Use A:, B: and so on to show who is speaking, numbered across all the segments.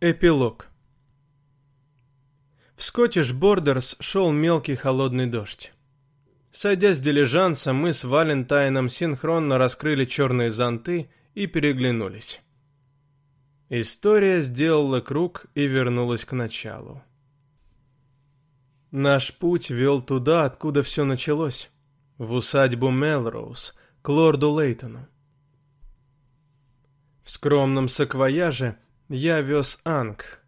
A: Эпилог В Скоттиш Бордерс шел мелкий холодный дождь. Сойдя с дилижанса, мы с Валентайном синхронно раскрыли черные зонты и переглянулись. История сделала круг и вернулась к началу. Наш путь вел туда, откуда все началось, в усадьбу Мелроуз, к лорду Лейтону. В скромном саквояже – я вез Анг.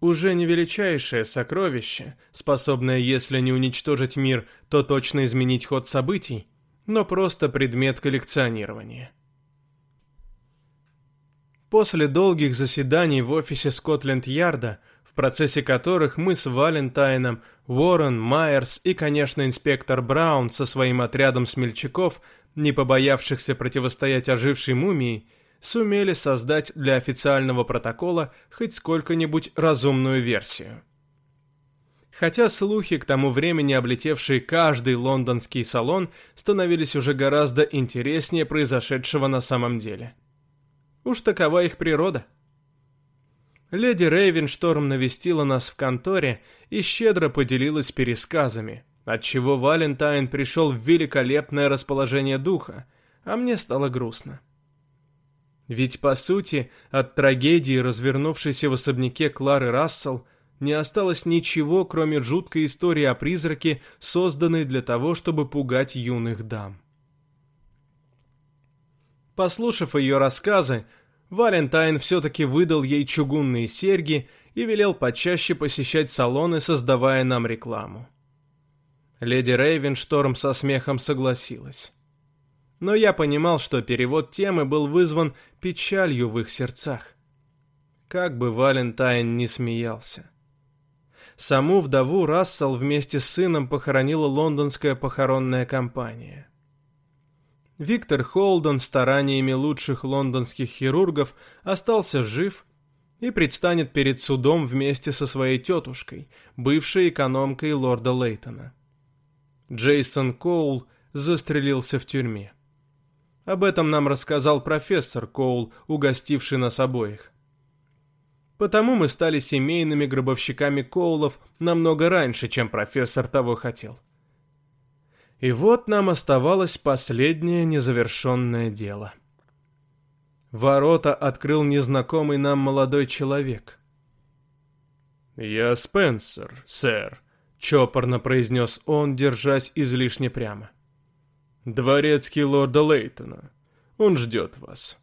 A: Уже не величайшее сокровище, способное, если не уничтожить мир, то точно изменить ход событий, но просто предмет коллекционирования. После долгих заседаний в офисе Скотленд-Ярда, в процессе которых мы с Валентайном, Уоррен, Майерс и, конечно, инспектор Браун со своим отрядом смельчаков, не побоявшихся противостоять ожившей мумии, сумели создать для официального протокола хоть сколько-нибудь разумную версию. Хотя слухи, к тому времени облетевшие каждый лондонский салон, становились уже гораздо интереснее произошедшего на самом деле. Уж такова их природа. Леди Рейвеншторм навестила нас в конторе и щедро поделилась пересказами, отчего Валентайн пришел в великолепное расположение духа, а мне стало грустно. Ведь, по сути, от трагедии, развернувшейся в особняке Клары Рассел, не осталось ничего, кроме жуткой истории о призраке, созданной для того, чтобы пугать юных дам. Послушав ее рассказы, Валентайн все-таки выдал ей чугунные серьги и велел почаще посещать салоны, создавая нам рекламу. Леди Рейвеншторм со смехом согласилась но я понимал, что перевод темы был вызван печалью в их сердцах. Как бы Валентайн не смеялся. Саму вдову Рассел вместе с сыном похоронила лондонская похоронная компания. Виктор Холден стараниями лучших лондонских хирургов остался жив и предстанет перед судом вместе со своей тетушкой, бывшей экономкой лорда Лейтона. Джейсон Коул застрелился в тюрьме. Об этом нам рассказал профессор Коул, угостивший нас обоих. Потому мы стали семейными гробовщиками Коулов намного раньше, чем профессор того хотел. И вот нам оставалось последнее незавершенное дело. Ворота открыл незнакомый нам молодой человек. «Я Спенсер, сэр», — чопорно произнес он, держась излишне прямо. Дворецкий лорда Лейтона. Он ждет вас.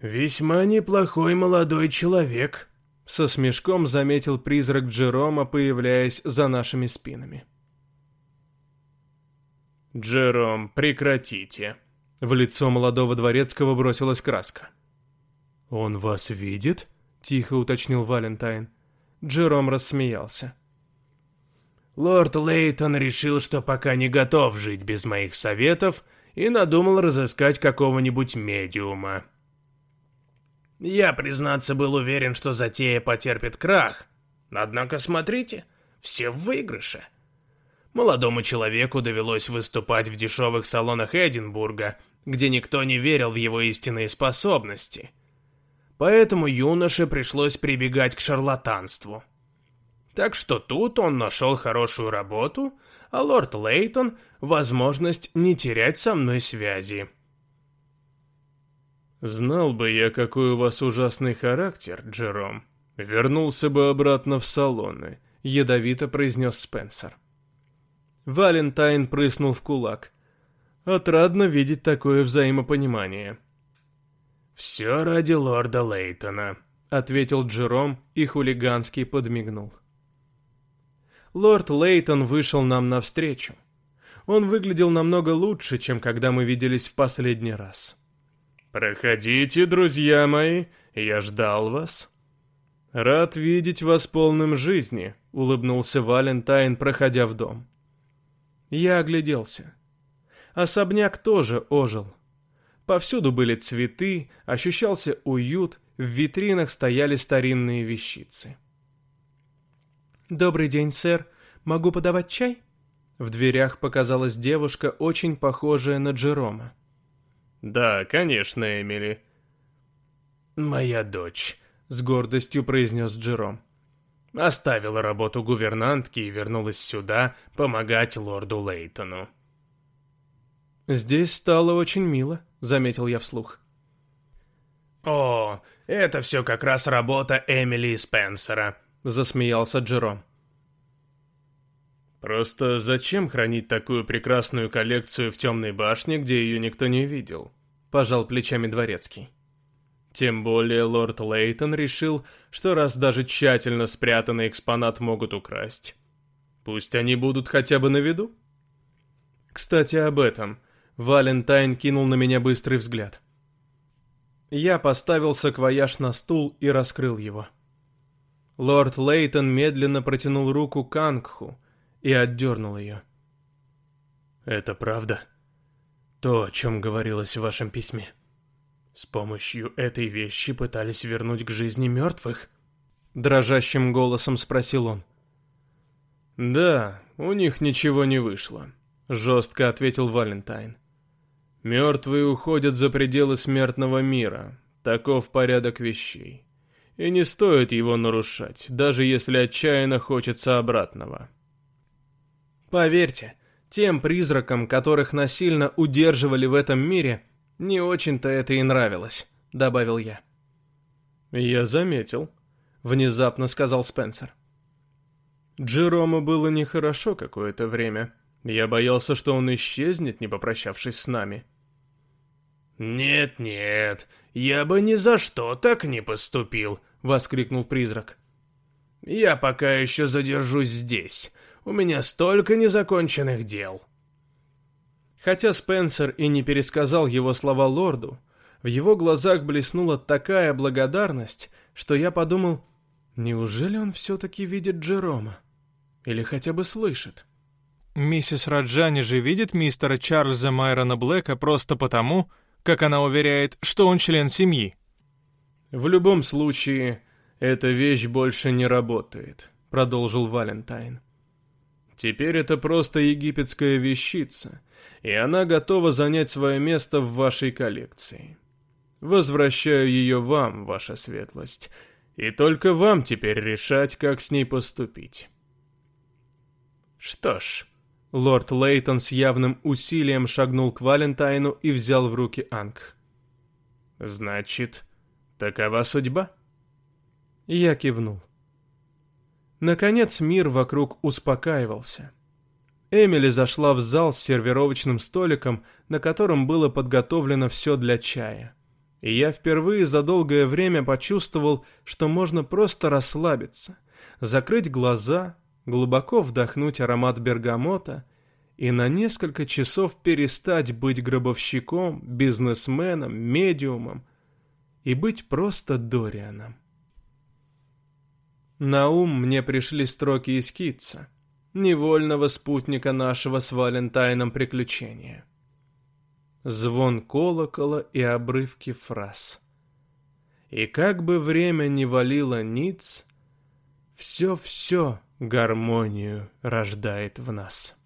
B: «Весьма неплохой молодой человек», — со смешком заметил призрак Джерома, появляясь за нашими спинами.
A: «Джером, прекратите!» В лицо молодого дворецкого бросилась краска. «Он вас видит?» — тихо уточнил Валентайн. Джером рассмеялся.
B: Лорд Лейтон решил, что пока не готов жить без моих советов, и надумал разыскать какого-нибудь медиума. Я, признаться, был уверен, что затея потерпит крах. Однако, смотрите, все в выигрыше. Молодому человеку довелось выступать в дешевых салонах Эдинбурга, где никто не верил в его истинные способности. Поэтому юноше пришлось прибегать к шарлатанству. Так что тут он нашел хорошую работу, а лорд Лейтон — возможность не терять со мной связи.
A: «Знал бы я, какой у вас ужасный характер, Джером. Вернулся бы обратно в салоны», — ядовито произнес Спенсер. Валентайн прыснул в кулак. Отрадно видеть такое взаимопонимание.
B: «Все ради лорда Лейтона», — ответил Джером и хулигански подмигнул
A: лорд Лейтон вышел нам навстречу. Он выглядел намного лучше, чем когда мы виделись в последний раз. «Проходите, друзья мои, я ждал вас». «Рад видеть вас полным жизни», — улыбнулся Валентайн, проходя в дом. Я огляделся. Особняк тоже ожил. Повсюду были цветы, ощущался уют, в витринах стояли старинные вещицы. «Добрый день, сэр. Могу подавать чай?» В дверях показалась девушка, очень похожая на Джерома.
C: «Да, конечно, Эмили».
B: моя дочь», — с гордостью произнес Джером. Оставила работу гувернантки и вернулась сюда помогать лорду Лейтону.
A: «Здесь стало очень мило», — заметил я вслух.
B: «О, это все как раз работа Эмили и Спенсера», — засмеялся Джером. «Просто зачем хранить такую прекрасную коллекцию в темной башне, где ее никто не видел?» — пожал плечами дворецкий. Тем более лорд Лейтон решил, что раз даже тщательно спрятанный экспонат могут украсть, пусть они будут хотя бы на виду. Кстати, об этом. Валентайн кинул на меня быстрый взгляд.
A: Я поставил саквояж на стул и раскрыл его. Лорд Лейтон медленно протянул руку к Ангху и отдернул ее.
B: «Это правда? То, о чем говорилось в вашем письме?» С помощью этой вещи пытались вернуть к жизни мертвых?
A: Дрожащим голосом спросил он.
B: Да, у них ничего не вышло, жестко ответил Валентайн. Мертвые уходят за пределы смертного мира. Таков порядок вещей. И не стоит его нарушать, даже если отчаянно хочется обратного.
A: Поверьте, тем призракам, которых насильно удерживали в этом мире, «Не очень-то это и нравилось», — добавил я.
B: «Я заметил», — внезапно сказал Спенсер.
A: Джерому было нехорошо какое-то время. Я боялся, что он исчезнет, не попрощавшись с нами.
B: «Нет-нет, я бы ни за что так не поступил», — воскликнул призрак. «Я пока еще задержусь здесь. У меня столько незаконченных дел».
A: Хотя Спенсер и не пересказал его слова лорду, в его глазах блеснула такая благодарность, что я подумал, неужели он все-таки видит Джерома? Или хотя бы слышит?
C: Миссис Раджани же видит мистера Чарльза Майрона Блэка просто потому, как она уверяет, что он член семьи.
A: «В любом случае, эта вещь больше не работает», — продолжил Валентайн. «Теперь это просто египетская вещица, и она готова занять свое место в вашей коллекции. Возвращаю ее вам, ваша светлость, и только вам теперь решать, как с ней поступить. Что ж, лорд Лейтон с явным усилием шагнул к Валентайну и взял в руки Анг. Значит, такова судьба? Я кивнул. Наконец мир вокруг успокаивался. Эмили зашла в зал с сервировочным столиком, на котором было подготовлено все для чая. И я впервые за долгое время почувствовал, что можно просто расслабиться, закрыть глаза, глубоко вдохнуть аромат бергамота и на несколько часов перестать быть гробовщиком, бизнесменом, медиумом и быть просто Дорианом. На ум мне пришли строки из Китса — невольного спутника нашего с Валентайном приключения. Звон колокола и обрывки фраз. И как бы время ни валило ниц, все-все гармонию рождает в нас.